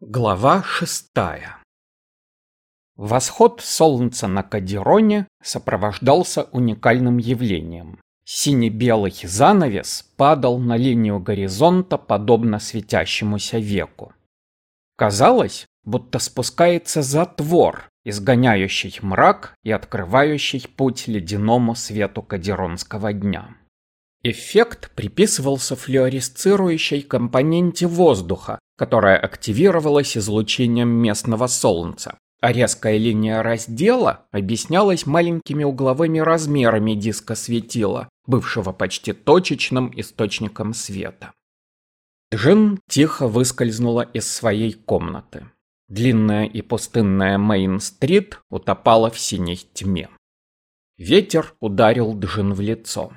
Глава шестая Восход солнца на Кадироне сопровождался уникальным явлением. Сине-белый занавес падал на линию горизонта, подобно светящемуся веку. Казалось, будто спускается затвор, изгоняющий мрак и открывающий путь ледяному свету Кадиронского дня. Эффект приписывался флюоресцирующей компоненте воздуха, которая активировалась излучением местного солнца, а резкая линия раздела объяснялась маленькими угловыми размерами диска светила, бывшего почти точечным источником света. Джин тихо выскользнула из своей комнаты. Длинная и пустынная Мейн-стрит утопала в синей тьме. Ветер ударил Джин в лицо.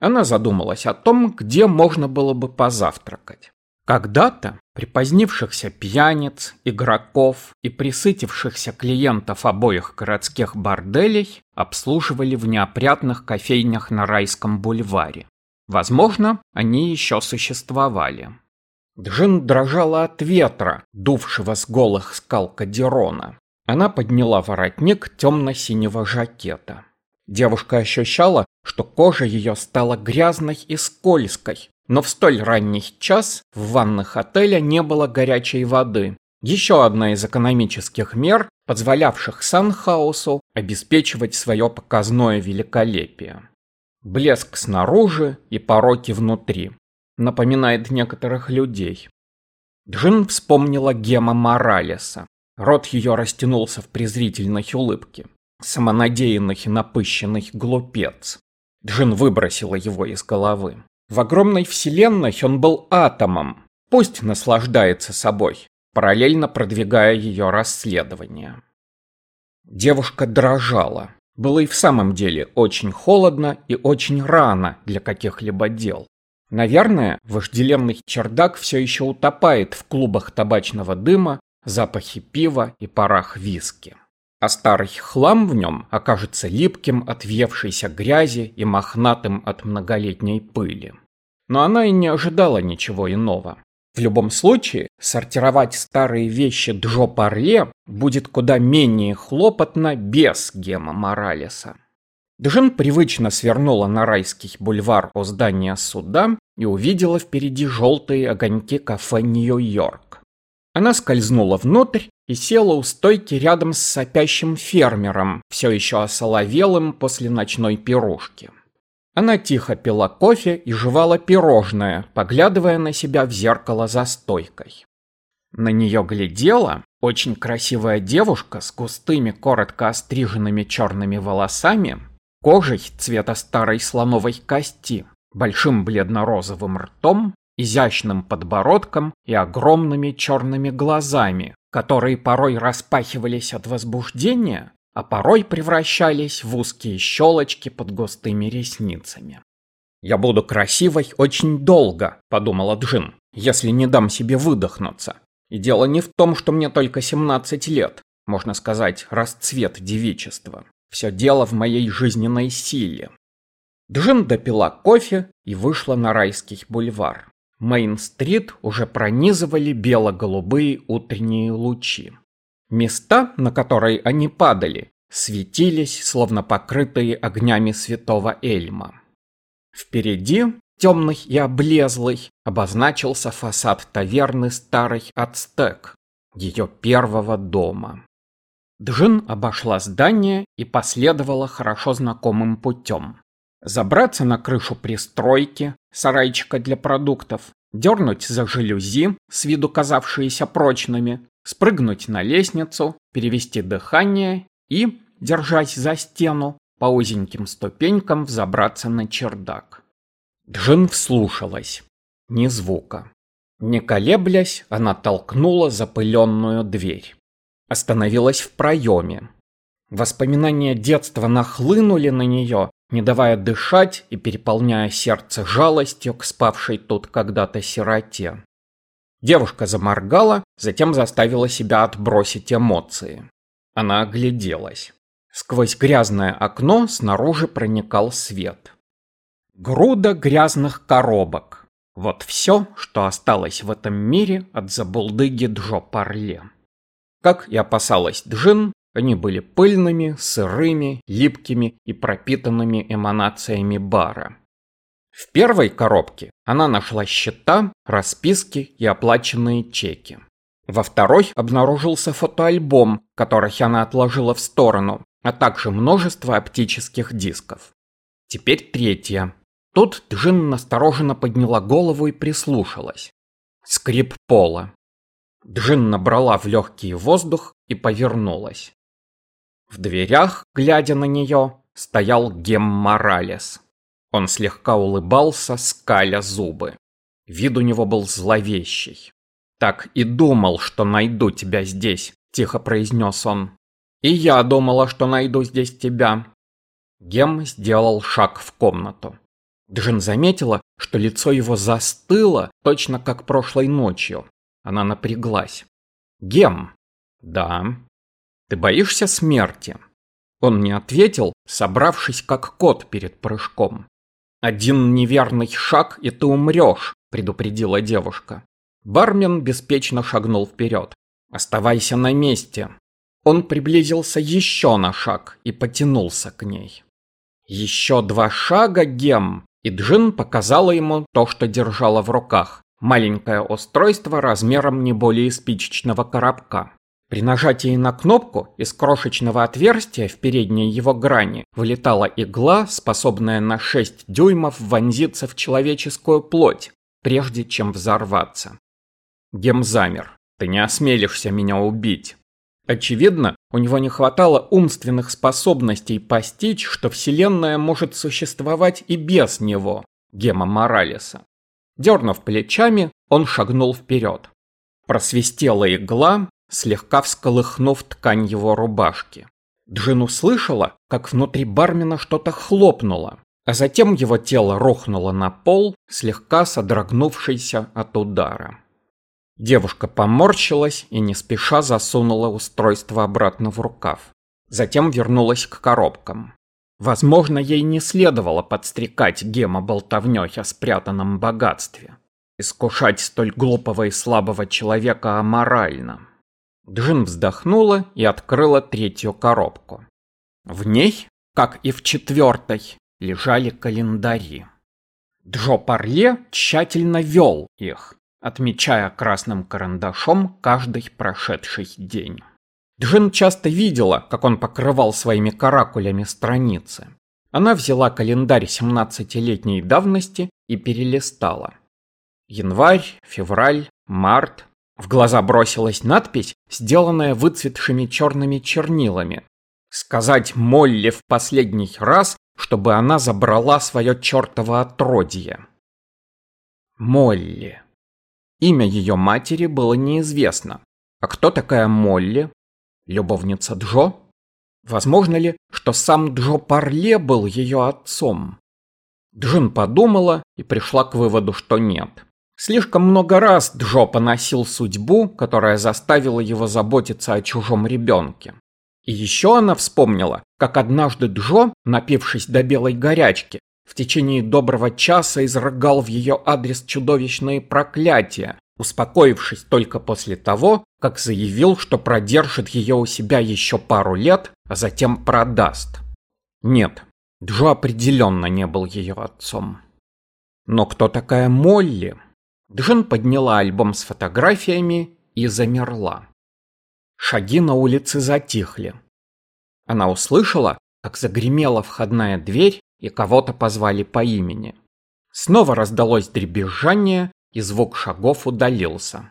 Она задумалась о том, где можно было бы позавтракать. Когда-то припозднившихся пьяниц, игроков и присытившихся клиентов обоих городских борделей обслуживали в неопрятных кофейнях на Райском бульваре. Возможно, они еще существовали. Джин дрожала от ветра, дувшего с голых скал Кадирона. Она подняла воротник темно-синего жакета. Девушка ощущала, что кожа ее стала грязной и скользкой, но в столь ранний час в ваннах отеля не было горячей воды. Еще одна из экономических мер, позволявших Санхаусу обеспечивать свое показное великолепие. Блеск снаружи и пороки внутри. Напоминает некоторых людей. Джин вспомнила Гема Моралеса. Рот ее растянулся в презрительной улыбке самонадеянный и напыщенный глупец. Джин выбросила его из головы. В огромной вселенной он был атомом. Пусть наслаждается собой, параллельно продвигая ее расследование. Девушка дрожала. Было и в самом деле очень холодно и очень рано для каких-либо дел. Наверное, вожделенный чердак все еще утопает в клубах табачного дыма, запахе пива и парах виски а старый хлам в нем окажется липким от въевшейся грязи и мохнатым от многолетней пыли. Но она и не ожидала ничего иного. В любом случае, сортировать старые вещи Джо Парле будет куда менее хлопотно без Гема Моралеса. Джин привычно свернула на райский бульвар у здания суда и увидела впереди желтые огоньки кафе «Нью-Йорк». Она скользнула внутрь и села у стойки рядом с сопящим фермером, все еще осоловелым после ночной пирожки. Она тихо пила кофе и жевала пирожное, поглядывая на себя в зеркало за стойкой. На нее глядела очень красивая девушка с густыми, коротко остриженными черными волосами, кожей цвета старой слоновой кости, большим бледно-розовым ртом изящным подбородком и огромными черными глазами, которые порой распахивались от возбуждения, а порой превращались в узкие щелочки под густыми ресницами. «Я буду красивой очень долго», — подумала Джин, «если не дам себе выдохнуться. И дело не в том, что мне только 17 лет, можно сказать, расцвет девичества. Все дело в моей жизненной силе». Джин допила кофе и вышла на райский бульвар. Мейн-стрит уже пронизывали бело-голубые утренние лучи. Места, на которые они падали, светились, словно покрытые огнями святого Эльма. Впереди, темный и облезлый, обозначился фасад таверны Старый Ацтек, ее первого дома. Джин обошла здание и последовала хорошо знакомым путем. Забраться на крышу пристройки, сарайчика для продуктов, дернуть за жалюзи, с виду казавшиеся прочными, спрыгнуть на лестницу, перевести дыхание и, держась за стену, по узеньким ступенькам взобраться на чердак. Джин вслушалась. Ни звука. Не колеблясь, она толкнула запыленную дверь. Остановилась в проеме. Воспоминания детства нахлынули на нее, не давая дышать и переполняя сердце жалостью к спавшей тут когда-то сироте. Девушка заморгала, затем заставила себя отбросить эмоции. Она огляделась. Сквозь грязное окно снаружи проникал свет. Груда грязных коробок. Вот все, что осталось в этом мире от забулдыги Джо Парле. Как и опасалась Джин, они были пыльными, сырыми, липкими и пропитанными эманациями бара. В первой коробке она нашла счета, расписки и оплаченные чеки. Во второй обнаружился фотоальбом, который она отложила в сторону, а также множество оптических дисков. Теперь третья. Тут Джин настороженно подняла голову и прислушалась. Скрип пола. Джин набрала в легкий воздух и повернулась. В дверях, глядя на нее, стоял Гем Моралес. Он слегка улыбался, скаля зубы. Вид у него был зловещий. «Так и думал, что найду тебя здесь», – тихо произнес он. «И я думала, что найду здесь тебя». Гем сделал шаг в комнату. Джин заметила, что лицо его застыло, точно как прошлой ночью. Она напряглась. «Гем?» «Да». «Ты боишься смерти?» Он не ответил, собравшись как кот перед прыжком. «Один неверный шаг, и ты умрешь», – предупредила девушка. Бармен беспечно шагнул вперед. «Оставайся на месте». Он приблизился еще на шаг и потянулся к ней. Еще два шага, Гем, и Джин показала ему то, что держала в руках. Маленькое устройство размером не более спичечного коробка. При нажатии на кнопку из крошечного отверстия в передней его грани вылетала игла, способная на 6 дюймов вонзиться в человеческую плоть, прежде чем взорваться. Гем замер. «Ты не осмелишься меня убить». Очевидно, у него не хватало умственных способностей постичь, что Вселенная может существовать и без него, Гема Моралеса. Дернув плечами, он шагнул вперед. Просвистела игла, слегка всколыхнув ткань его рубашки. Джин услышала, как внутри бармена что-то хлопнуло, а затем его тело рухнуло на пол, слегка содрогнувшийся от удара. Девушка поморщилась и не спеша засунула устройство обратно в рукав. Затем вернулась к коробкам. Возможно, ей не следовало подстрекать Гема болтовнёй о спрятанном богатстве. Искушать столь глупого и слабого человека аморально. Джин вздохнула и открыла третью коробку. В ней, как и в четвертой, лежали календари. Джо Парле тщательно вел их, отмечая красным карандашом каждый прошедший день. Джин часто видела, как он покрывал своими каракулями страницы. Она взяла календарь 17-летней давности и перелистала. Январь, февраль, март, в глаза бросилась надпись, сделанная выцветшими черными чернилами. Сказать Молли в последний раз, чтобы она забрала свое чертово отродье. Молли. Имя ее матери было неизвестно. А кто такая Молли? Любовница Джо? Возможно ли, что сам Джо Парле был ее отцом? Джин подумала и пришла к выводу, что нет. Слишком много раз Джо поносил судьбу, которая заставила его заботиться о чужом ребенке. И еще она вспомнила, как однажды Джо, напившись до белой горячки, в течение доброго часа изрыгал в ее адрес чудовищные проклятия, успокоившись только после того, как заявил, что продержит ее у себя еще пару лет, а затем продаст. Нет, Джо определенно не был ее отцом. Но кто такая Молли? Джин подняла альбом с фотографиями и замерла. Шаги на улице затихли. Она услышала, как загремела входная дверь и кого-то позвали по имени. Снова раздалось дребезжание, и звук шагов удалился.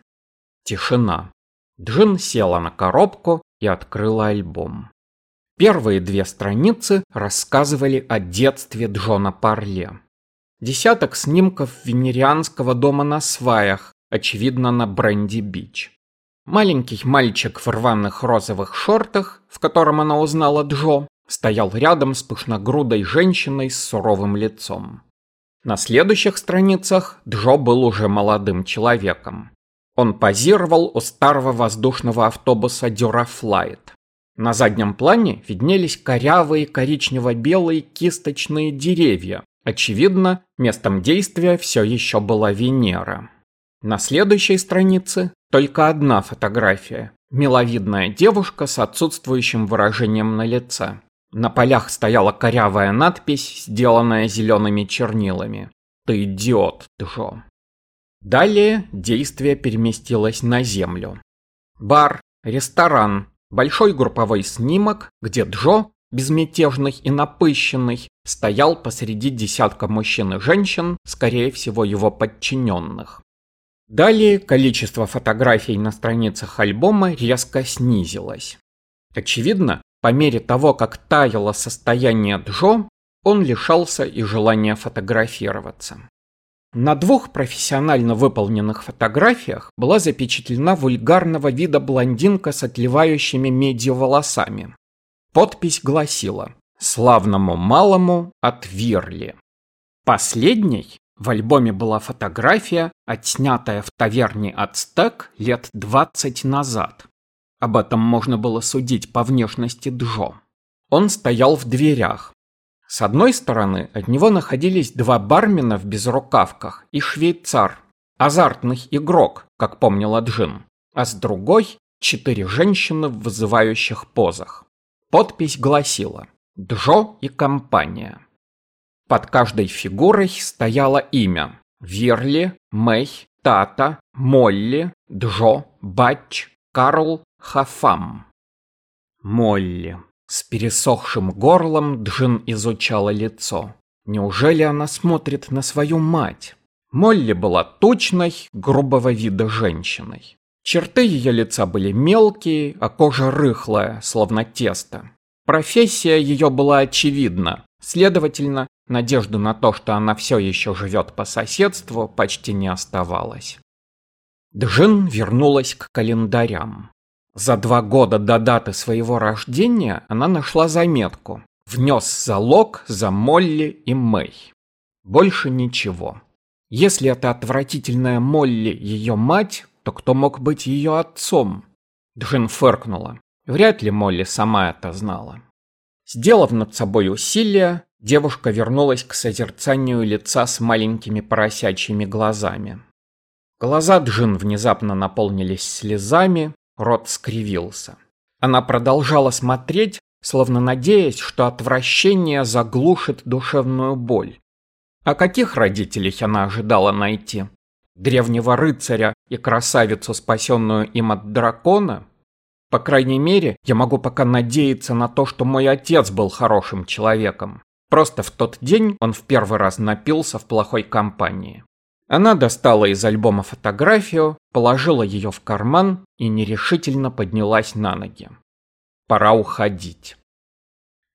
Тишина. Джин села на коробку и открыла альбом. Первые две страницы рассказывали о детстве Джона Парле. Десяток снимков венерианского дома на сваях, очевидно на Бренди-Бич. Маленький мальчик в рваных розовых шортах, в котором она узнала Джо, стоял рядом с пышногрудой женщиной с суровым лицом. На следующих страницах Джо был уже молодым человеком. Он позировал у старого воздушного автобуса Дюрафлайт. На заднем плане виднелись корявые коричнево-белые кисточные деревья, Очевидно, местом действия все еще была Венера. На следующей странице только одна фотография. Миловидная девушка с отсутствующим выражением на лице. На полях стояла корявая надпись, сделанная зелеными чернилами. «Ты идиот, Джо». Далее действие переместилось на землю. Бар, ресторан, большой групповой снимок, где Джо, безмятежный и напыщенный, стоял посреди десятка мужчин и женщин, скорее всего его подчиненных. Далее количество фотографий на страницах альбома резко снизилось. Очевидно, по мере того, как таяло состояние Джо, он лишался и желания фотографироваться. На двух профессионально выполненных фотографиях была запечатлена вульгарного вида блондинка с отливающими медью волосами. Подпись гласила «Славному малому от Вирли». Последней в альбоме была фотография, отснятая в таверне «Ацтек» лет 20 назад. Об этом можно было судить по внешности Джо. Он стоял в дверях, с одной стороны от него находились два бармена в безрукавках и швейцар, азартный игрок, как помнила Джин, а с другой – четыре женщины в вызывающих позах. Подпись гласила «Джо и компания». Под каждой фигурой стояло имя – Вирли, Мэй, Тата, Молли, Джо, Батч, Карл, Хафам. Молли. С пересохшим горлом Джин изучала лицо. Неужели она смотрит на свою мать? Молли была тучной, грубого вида женщиной. Черты ее лица были мелкие, а кожа рыхлая, словно тесто. Профессия ее была очевидна, следовательно, надежды на то, что она все еще живет по соседству, почти не оставалось. Джин вернулась к календарям. За два года до даты своего рождения она нашла заметку. Внес залог за Молли и Мэй. Больше ничего. Если это отвратительная Молли ее мать, то кто мог быть ее отцом? Джин фыркнула. Вряд ли Молли сама это знала. Сделав над собой усилие, девушка вернулась к созерцанию лица с маленькими поросячьими глазами. Глаза Джин внезапно наполнились слезами, Рот скривился. Она продолжала смотреть, словно надеясь, что отвращение заглушит душевную боль. А каких родителей она ожидала найти? Древнего рыцаря и красавицу, спасенную им от дракона? По крайней мере, я могу пока надеяться на то, что мой отец был хорошим человеком. Просто в тот день он в первый раз напился в плохой компании. Она достала из альбома фотографию, положила ее в карман и нерешительно поднялась на ноги. Пора уходить.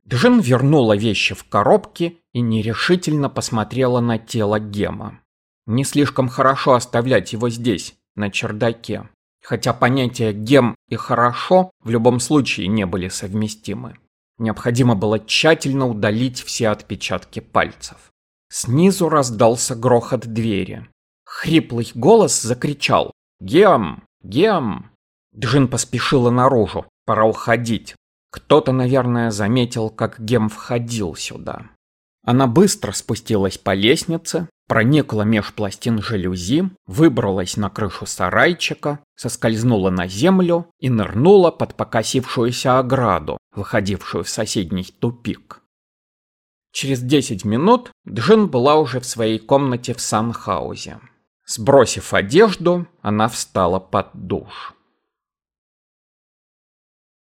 Джин вернула вещи в коробки и нерешительно посмотрела на тело Гема. Не слишком хорошо оставлять его здесь, на чердаке. Хотя понятия «гем» и «хорошо» в любом случае не были совместимы. Необходимо было тщательно удалить все отпечатки пальцев. Снизу раздался грохот двери. Хриплый голос закричал «Гем! Гем!». Джин поспешила наружу. Пора уходить. Кто-то, наверное, заметил, как Гем входил сюда. Она быстро спустилась по лестнице, проникла меж пластин жалюзи, выбралась на крышу сарайчика, соскользнула на землю и нырнула под покосившуюся ограду, выходившую в соседний тупик. Через 10 минут Джин была уже в своей комнате в Санхаузе. Сбросив одежду, она встала под душ.